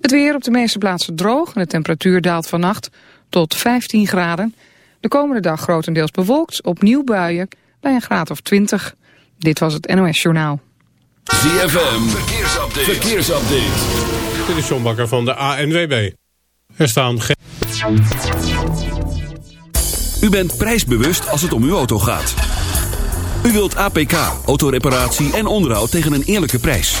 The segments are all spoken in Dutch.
Het weer op de meeste plaatsen droog en de temperatuur daalt vannacht tot 15 graden. De komende dag grotendeels bewolkt, opnieuw buien bij een graad of 20. Dit was het NOS Journaal. ZFM, verkeersupdate. verkeersupdate. Dit is John Bakker van de ANWB. Er staan geen... U bent prijsbewust als het om uw auto gaat. U wilt APK, autoreparatie en onderhoud tegen een eerlijke prijs.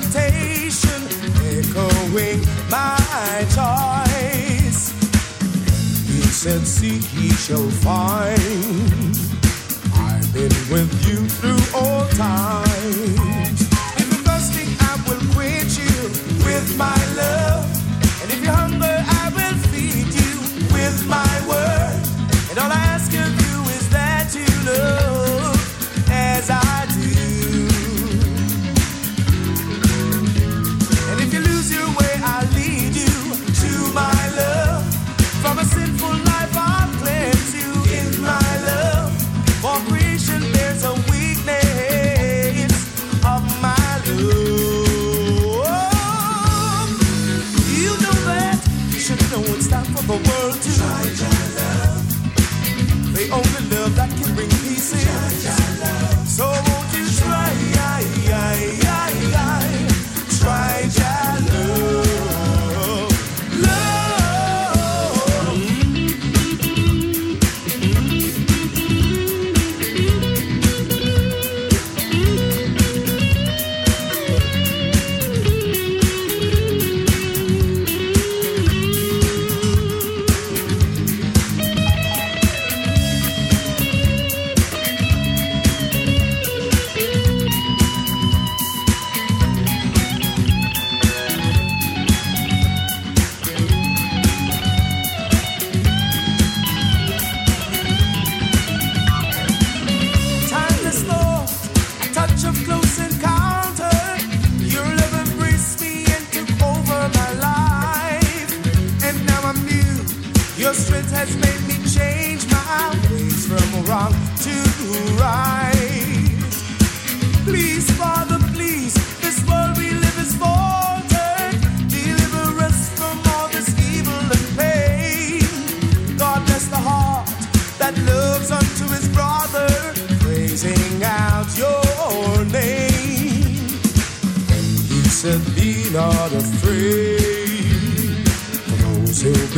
temptation, echoing my choice. He said, Seek, ye shall find. I've been with you through all times. If you're thirsty, I will quench you with my love.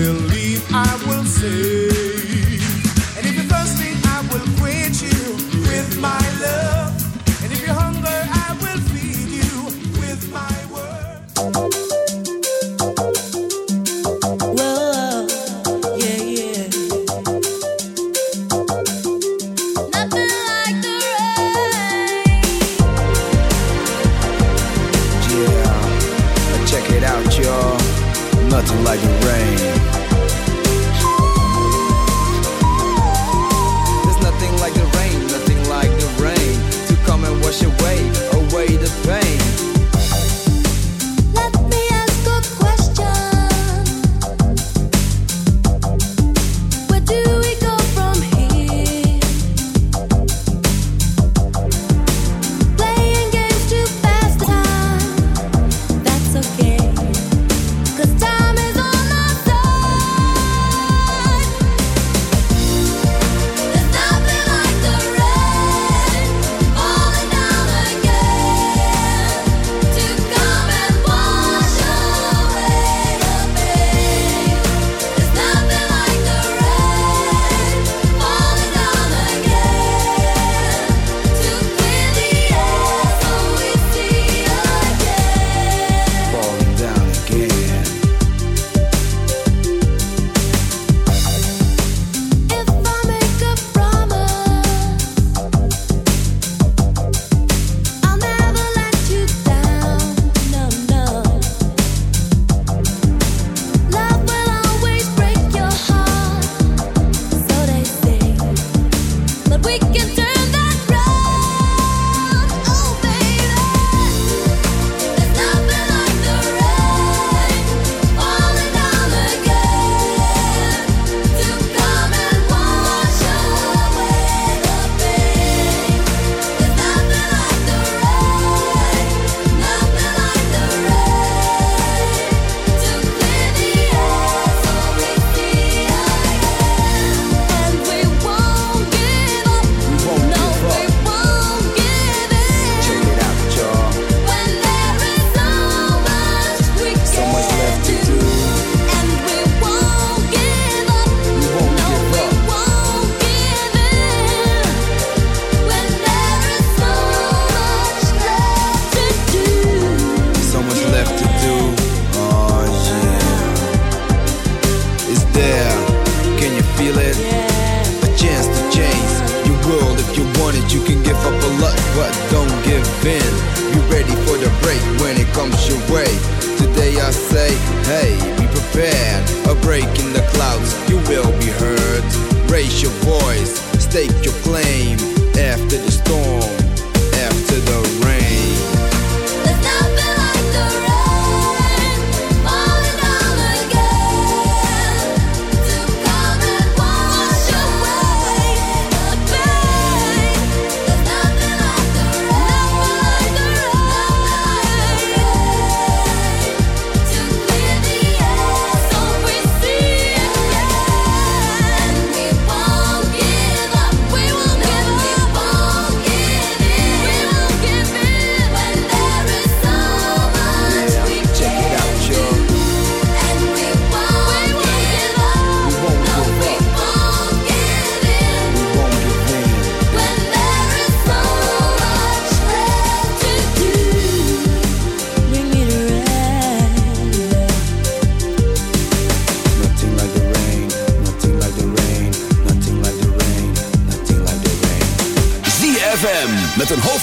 believe I will save.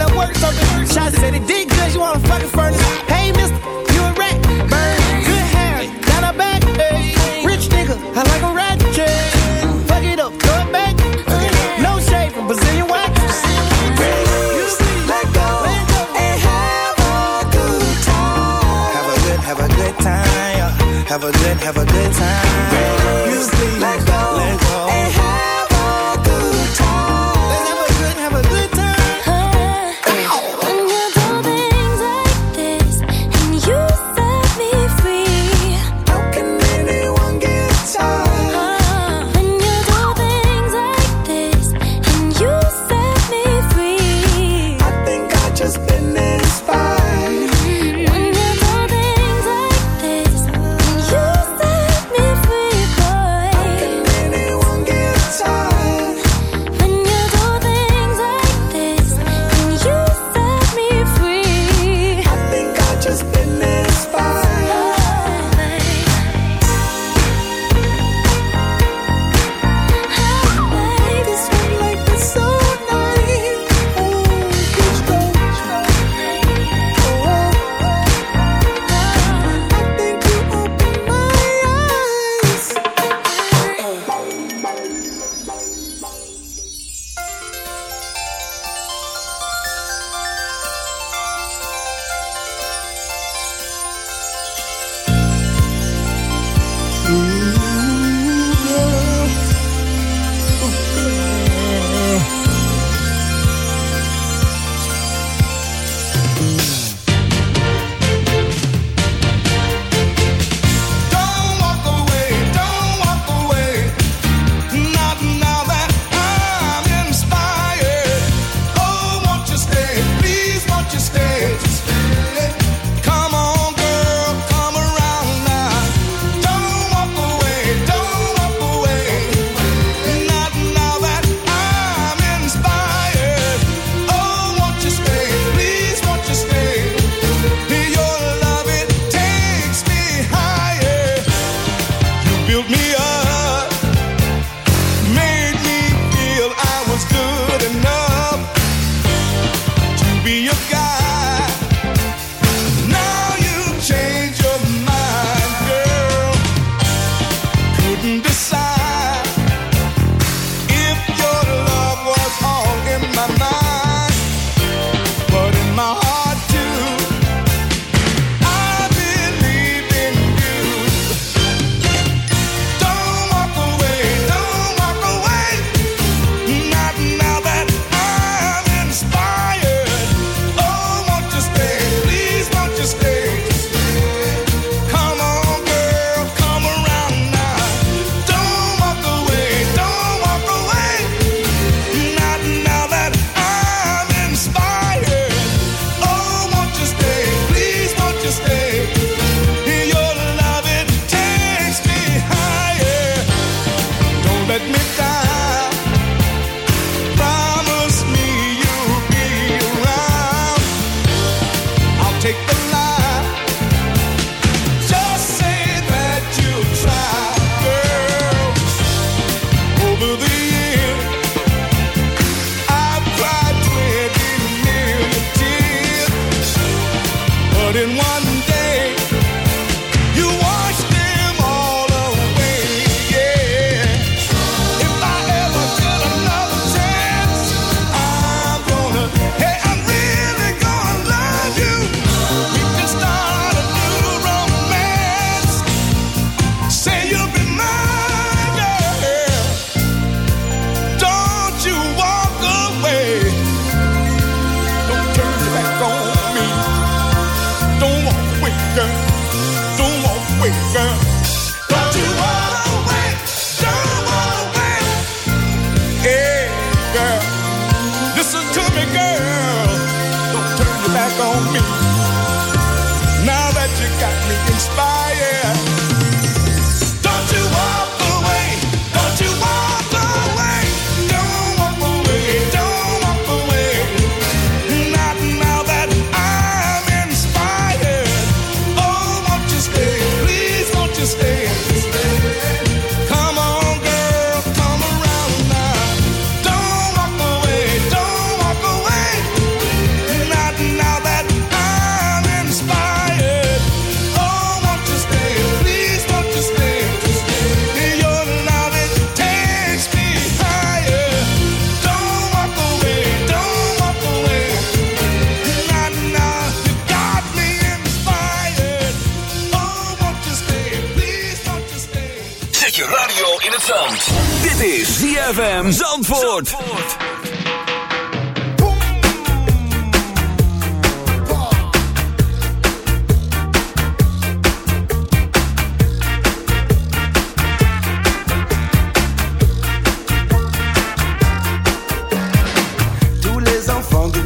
how that. So the work said it did good. You wanna fucking furnace?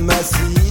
mercy.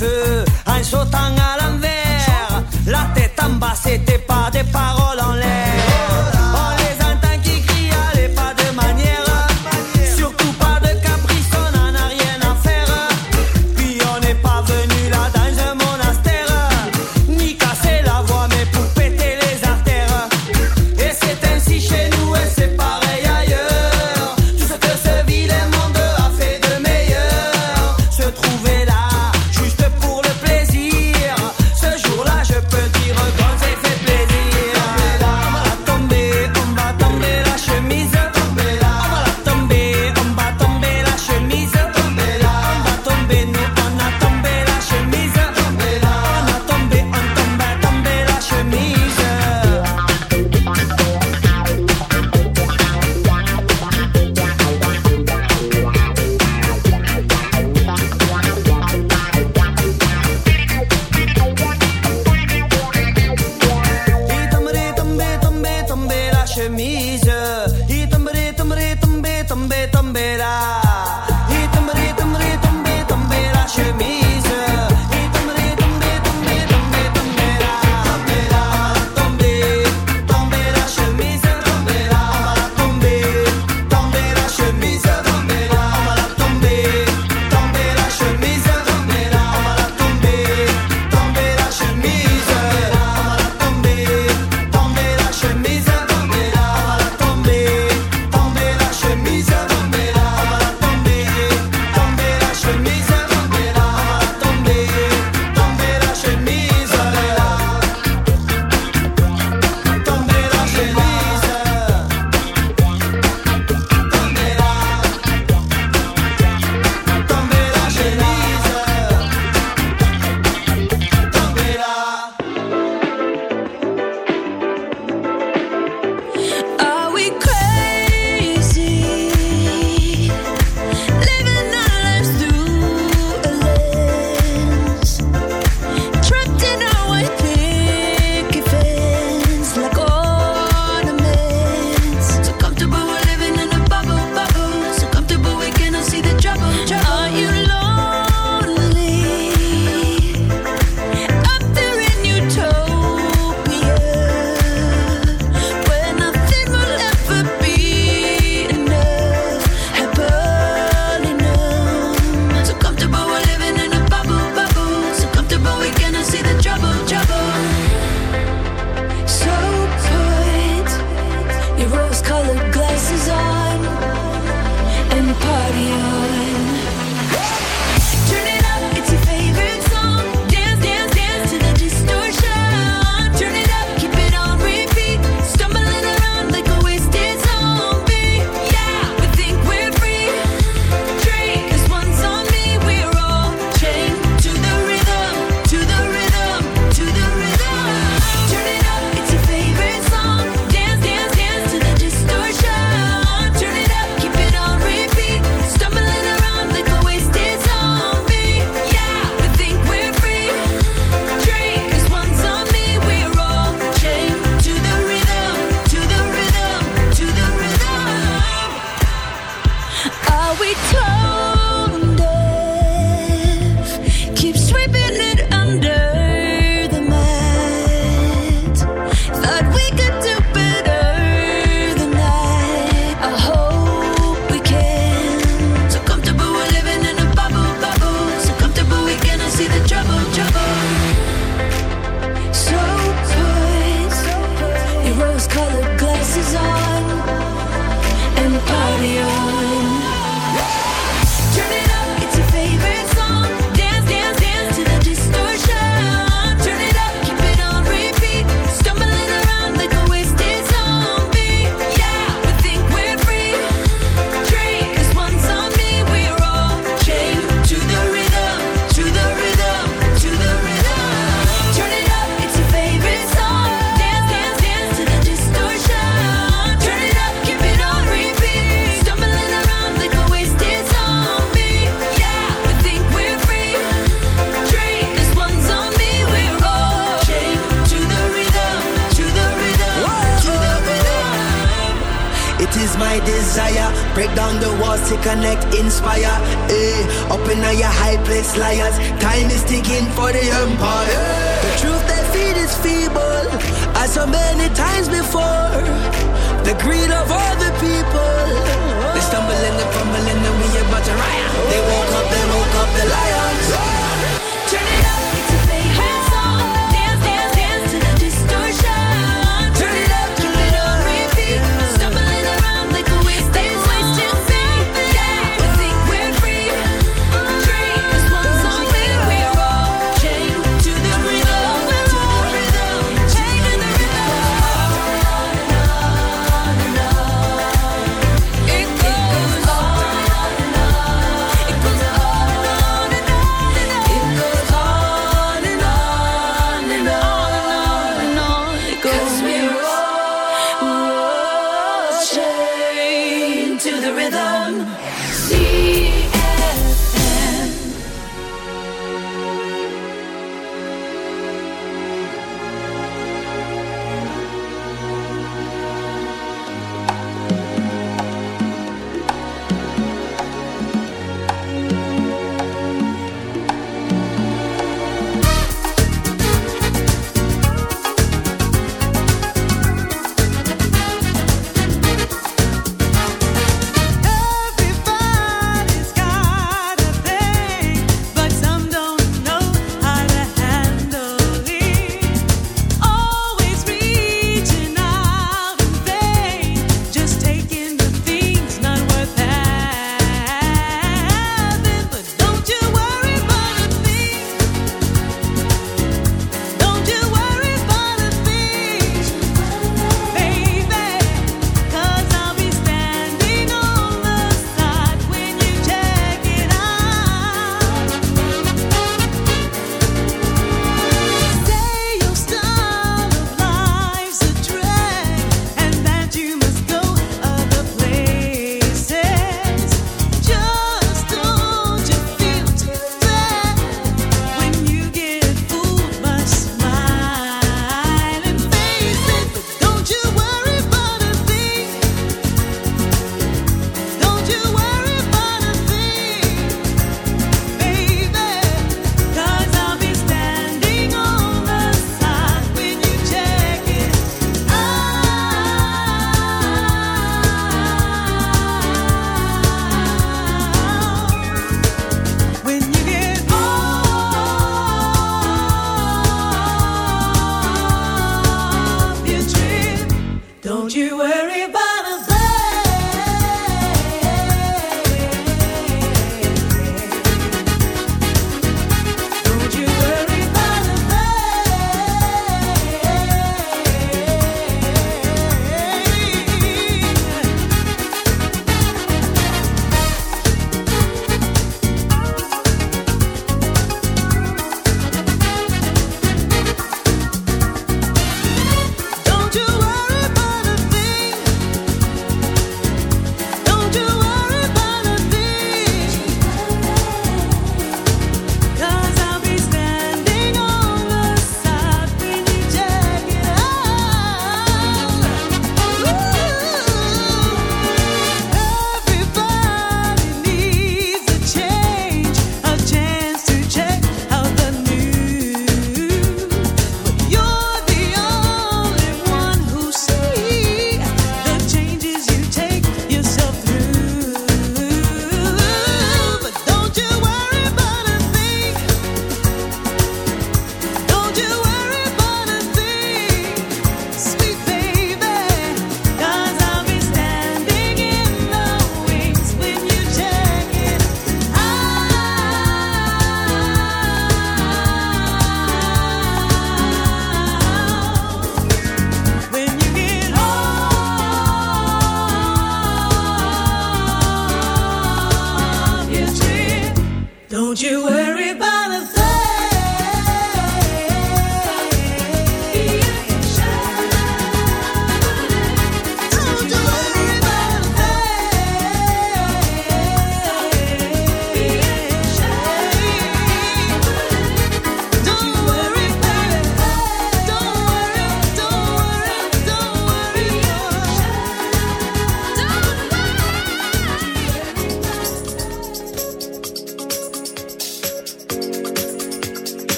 feu en sautant à l'envers. La tête en bas, c'était pas des paroles.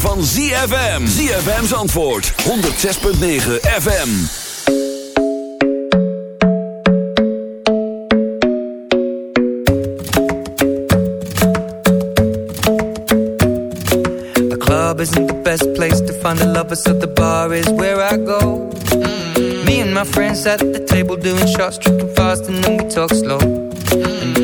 Zomer van ZFM. ZFM's antwoord, 106.9 FM. The club isn't the best place to find the lovers, so the bar is where I go. Me and my friends at the table doing shots, tripping fast, and then we talk slow.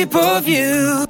shape of you.